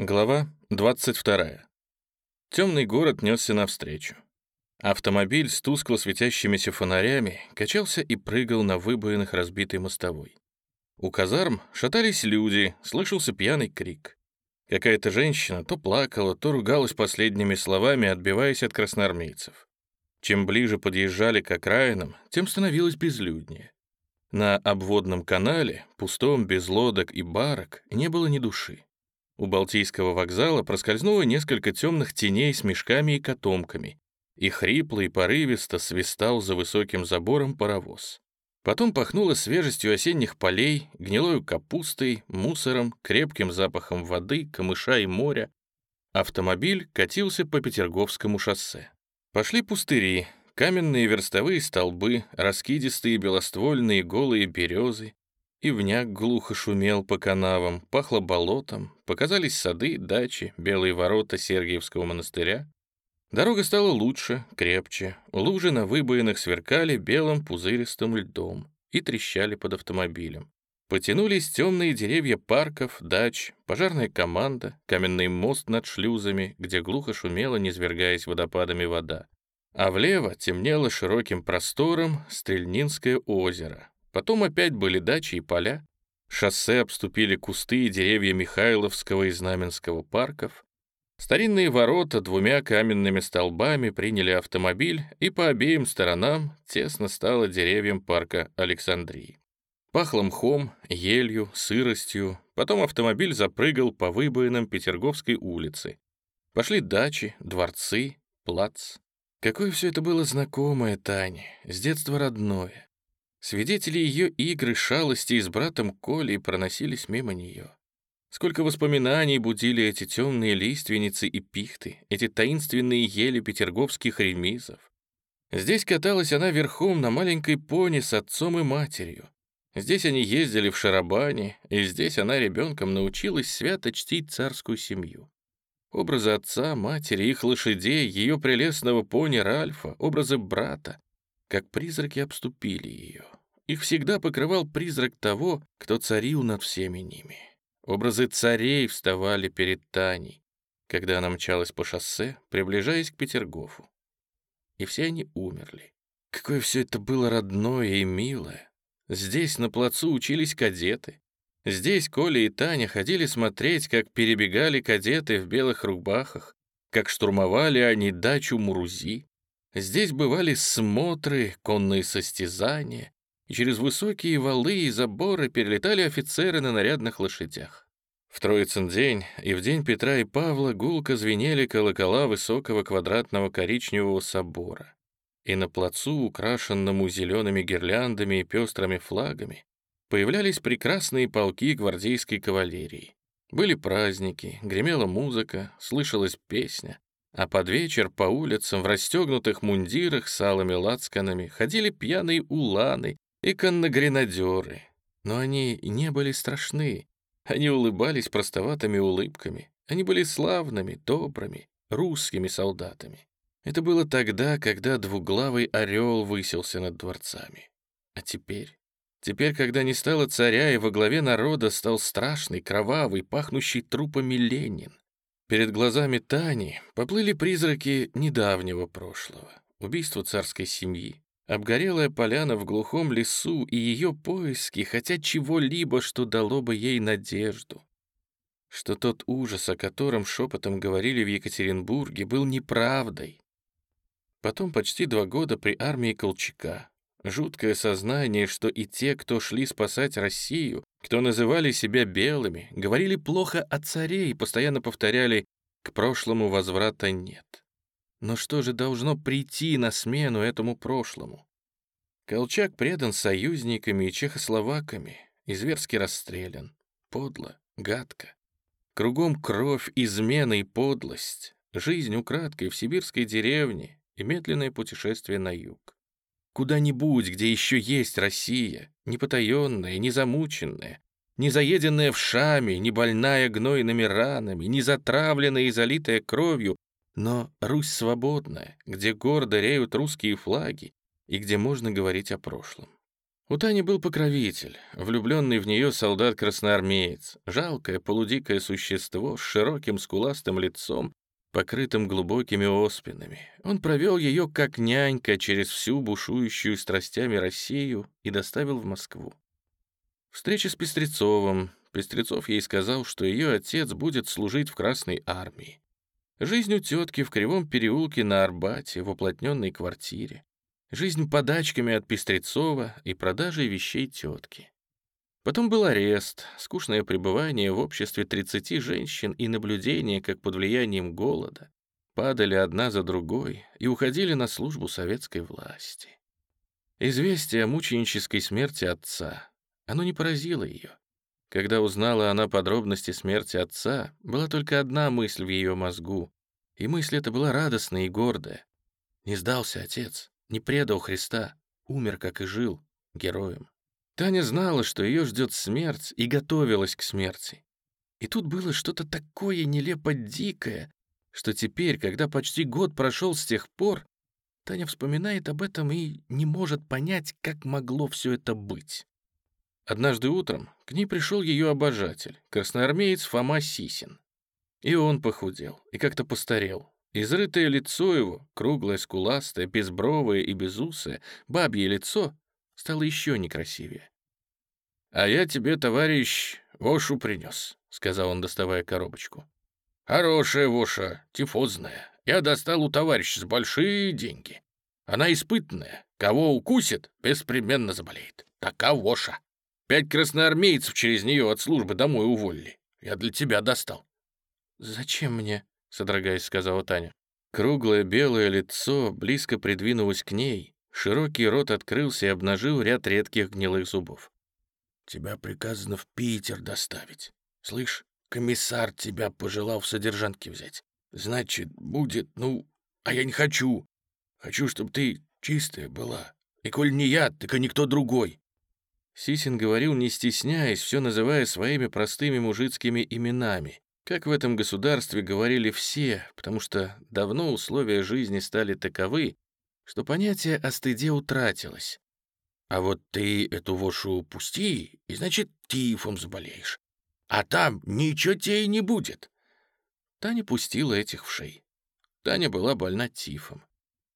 Глава 22. Темный город несся навстречу. Автомобиль с тускло светящимися фонарями качался и прыгал на выбоинах разбитой мостовой. У казарм шатались люди, слышался пьяный крик. Какая-то женщина то плакала, то ругалась последними словами, отбиваясь от красноармейцев. Чем ближе подъезжали к окраинам, тем становилось безлюднее. На обводном канале, пустом, без лодок и барок, не было ни души. У Балтийского вокзала проскользнуло несколько темных теней с мешками и котомками, и хрипло и порывисто свистал за высоким забором паровоз. Потом пахнуло свежестью осенних полей, гнилою капустой, мусором, крепким запахом воды, камыша и моря. Автомобиль катился по Петерговскому шоссе. Пошли пустыри, каменные верстовые столбы, раскидистые белоствольные голые березы, Ивняк глухо шумел по канавам, пахло болотом, показались сады, дачи, белые ворота Сергиевского монастыря. Дорога стала лучше, крепче, лужи на выбоинах сверкали белым пузыристым льдом и трещали под автомобилем. Потянулись темные деревья парков, дач, пожарная команда, каменный мост над шлюзами, где глухо шумела, низвергаясь водопадами вода. А влево темнело широким простором Стрельнинское озеро, Потом опять были дачи и поля. Шоссе обступили кусты и деревья Михайловского и Знаменского парков. Старинные ворота двумя каменными столбами приняли автомобиль, и по обеим сторонам тесно стало деревьям парка Александрии. Пахло мхом, елью, сыростью. Потом автомобиль запрыгал по выбоинам Петерговской улицы. Пошли дачи, дворцы, плац. Какое все это было знакомое Тане, с детства родное. Свидетели ее игры, шалости с братом Колей проносились мимо нее. Сколько воспоминаний будили эти темные лиственницы и пихты, эти таинственные ели петерговских ремизов. Здесь каталась она верхом на маленькой пони с отцом и матерью. Здесь они ездили в шарабане, и здесь она ребенком научилась свято чтить царскую семью. Образы отца, матери, их лошадей, ее прелестного пони Ральфа, образы брата, как призраки обступили ее. Их всегда покрывал призрак того, кто царил над всеми ними. Образы царей вставали перед Таней, когда она мчалась по шоссе, приближаясь к Петергофу. И все они умерли. Какое все это было родное и милое. Здесь на плацу учились кадеты. Здесь Коля и Таня ходили смотреть, как перебегали кадеты в белых рубахах, как штурмовали они дачу Мурузи, Здесь бывали смотры, конные состязания, и через высокие валы и заборы перелетали офицеры на нарядных лошадях. В Троицын день и в день Петра и Павла гулко звенели колокола высокого квадратного коричневого собора. И на плацу, украшенному зелеными гирляндами и пестрыми флагами, появлялись прекрасные полки гвардейской кавалерии. Были праздники, гремела музыка, слышалась песня, а под вечер по улицам в расстегнутых мундирах с алыми лацканами ходили пьяные уланы и конногренадеры. Но они не были страшны. Они улыбались простоватыми улыбками. Они были славными, добрыми, русскими солдатами. Это было тогда, когда двуглавый орел высился над дворцами. А теперь? Теперь, когда не стало царя и во главе народа стал страшный, кровавый, пахнущий трупами Ленин, Перед глазами Тани поплыли призраки недавнего прошлого. Убийство царской семьи, обгорелая поляна в глухом лесу и ее поиски, хотя чего-либо, что дало бы ей надежду. Что тот ужас, о котором шепотом говорили в Екатеринбурге, был неправдой. Потом почти два года при армии Колчака. Жуткое сознание, что и те, кто шли спасать Россию, кто называли себя белыми, говорили плохо о царе и постоянно повторяли «к прошлому возврата нет». Но что же должно прийти на смену этому прошлому? Колчак предан союзниками и чехословаками и зверски расстрелян. Подло, гадко. Кругом кровь, измена и подлость. Жизнь украдкой в сибирской деревне и медленное путешествие на юг. Куда-нибудь, где еще есть Россия, не потаенная, не заеденная вшами, не больная гнойными ранами, не затравленная и залитая кровью, но Русь свободная, где гордо реют русские флаги и где можно говорить о прошлом. У Тани был покровитель, влюбленный в нее солдат-красноармеец, жалкое полудикое существо с широким скуластым лицом, покрытым глубокими оспинами. Он провел ее как нянька через всю бушующую страстями Россию и доставил в Москву. Встреча с Пестрецовым. Пестрецов ей сказал, что ее отец будет служить в Красной армии. Жизнь у тетки в Кривом переулке на Арбате, в уплотненной квартире. Жизнь подачками от Пестрецова и продажей вещей тетки. Потом был арест, скучное пребывание в обществе 30 женщин и наблюдение, как под влиянием голода падали одна за другой и уходили на службу советской власти. Известие о мученической смерти отца, оно не поразило ее. Когда узнала она подробности смерти отца, была только одна мысль в ее мозгу, и мысль эта была радостная и гордая. Не сдался отец, не предал Христа, умер, как и жил, героем. Таня знала, что ее ждет смерть, и готовилась к смерти. И тут было что-то такое нелепо дикое, что теперь, когда почти год прошел с тех пор, Таня вспоминает об этом и не может понять, как могло все это быть. Однажды утром к ней пришел ее обожатель, красноармеец Фома Сисин. И он похудел, и как-то постарел, Изрытое лицо его, круглое, скуластое, безбровое и безусое, бабье лицо, стало еще некрасивее. «А я тебе, товарищ, вошу принес», — сказал он, доставая коробочку. «Хорошая воша, тифозная. Я достал у товарища с большие деньги. Она испытанная. Кого укусит, беспременно заболеет. Така воша. Пять красноармейцев через нее от службы домой уволили. Я для тебя достал». «Зачем мне?» — содрогаясь, сказала Таня. Круглое белое лицо близко придвинулось к ней, широкий рот открылся и обнажил ряд редких гнилых зубов. «Тебя приказано в Питер доставить. Слышь, комиссар тебя пожелал в содержанке взять. Значит, будет, ну, а я не хочу. Хочу, чтобы ты чистая была. И коль не я, так и никто другой». Сисин говорил, не стесняясь, все называя своими простыми мужицкими именами, как в этом государстве говорили все, потому что давно условия жизни стали таковы, что понятие о стыде утратилось. А вот ты эту вошу пусти, и значит, тифом заболеешь. А там ничего тебе и не будет. Таня пустила этих вшей. Таня была больна тифом.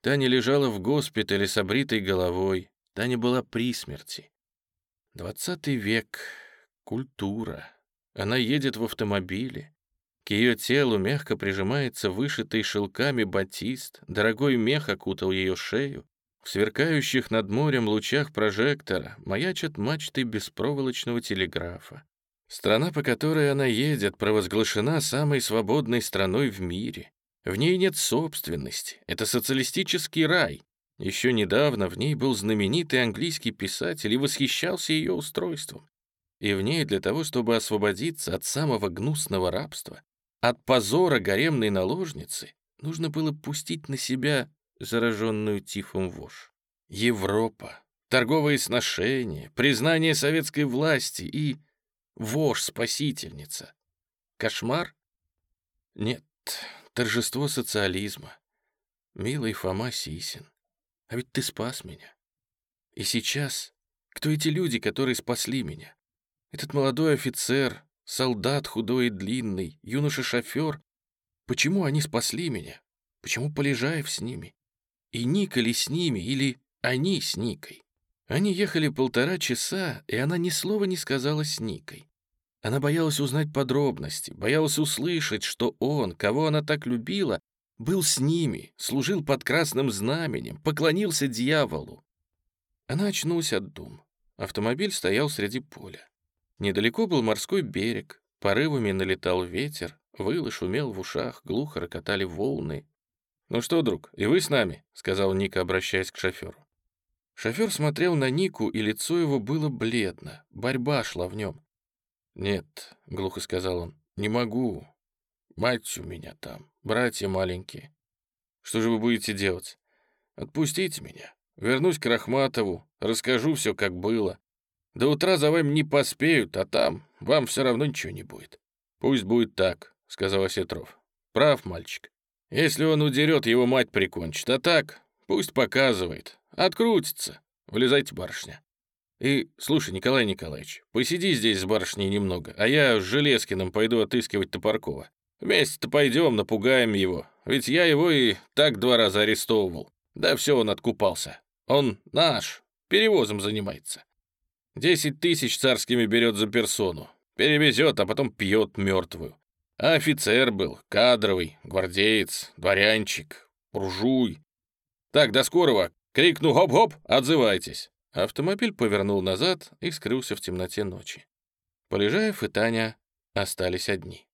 Таня лежала в госпитале с обритой головой. Таня была при смерти. Двадцатый век. Культура. Она едет в автомобиле. К ее телу мягко прижимается вышитый шелками батист, дорогой мех окутал ее шею. В сверкающих над морем лучах прожектора маячат мачты беспроволочного телеграфа. Страна, по которой она едет, провозглашена самой свободной страной в мире. В ней нет собственности, это социалистический рай. Еще недавно в ней был знаменитый английский писатель и восхищался ее устройством. И в ней для того, чтобы освободиться от самого гнусного рабства, от позора гаремной наложницы нужно было пустить на себя зараженную тифом вошь. Европа, торговые сношения, признание советской власти и вошь-спасительница. Кошмар? Нет, торжество социализма. Милый Фома Сисин, а ведь ты спас меня. И сейчас, кто эти люди, которые спасли меня? Этот молодой офицер, солдат худой и длинный, юноша-шофер. Почему они спасли меня? Почему Полежаев с ними? И Ника ли с ними, или они с Никой? Они ехали полтора часа, и она ни слова не сказала с Никой. Она боялась узнать подробности, боялась услышать, что он, кого она так любила, был с ними, служил под красным знаменем, поклонился дьяволу. Она очнулась от дум. Автомобиль стоял среди поля. Недалеко был морской берег, порывами налетал ветер, выл и шумел в ушах, глухо рокотали волны. «Ну что, друг, и вы с нами?» — сказал Ника, обращаясь к шоферу. Шофер смотрел на Нику, и лицо его было бледно, борьба шла в нем. «Нет», — глухо сказал он, — «не могу. Мать у меня там, братья маленькие. Что же вы будете делать? Отпустите меня. Вернусь к Рахматову, расскажу все, как было. До утра за вами не поспеют, а там вам все равно ничего не будет. Пусть будет так, — сказал Осетров. Прав, мальчик. Если он удерет, его мать прикончит. А так, пусть показывает. Открутится. Влезайте, барышня. И, слушай, Николай Николаевич, посиди здесь с барышней немного, а я с Железкиным пойду отыскивать Топоркова. Вместе-то пойдем, напугаем его. Ведь я его и так два раза арестовывал. Да все, он откупался. Он наш, перевозом занимается. Десять тысяч царскими берет за персону. Перевезет, а потом пьет мертвую. А офицер был, кадровый, гвардеец, дворянчик, буржуй. Так, до скорого. Крикну «Хоп-хоп!» Отзывайтесь. Автомобиль повернул назад и скрылся в темноте ночи. Полежаев и Таня остались одни.